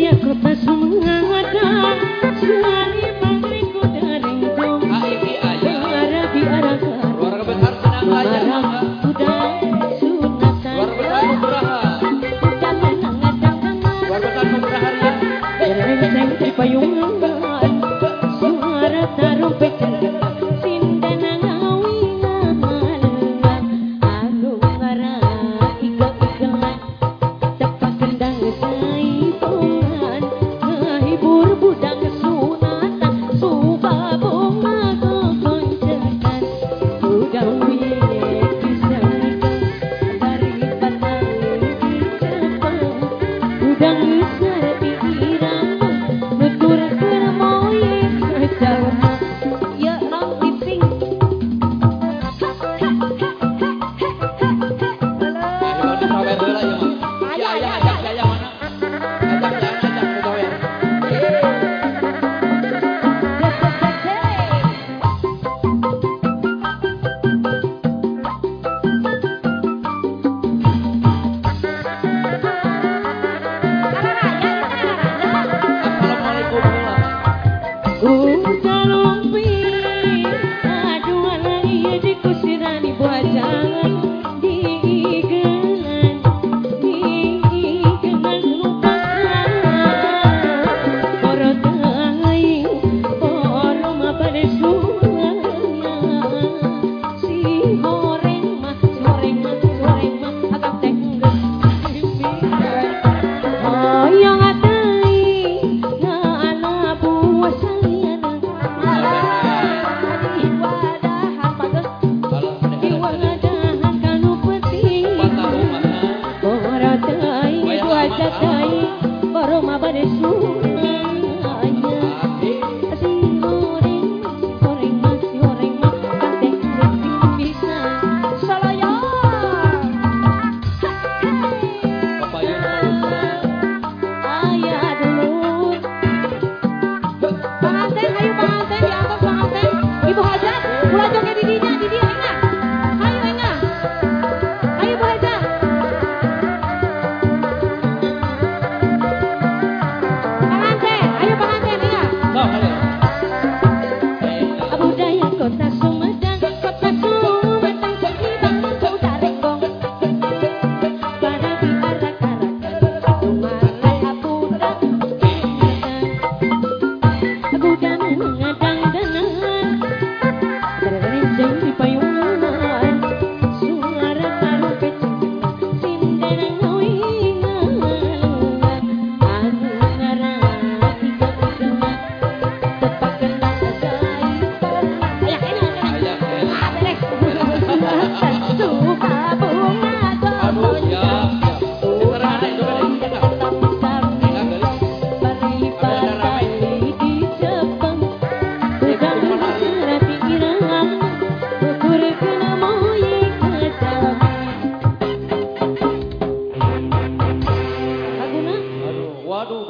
ella tropezó Hello.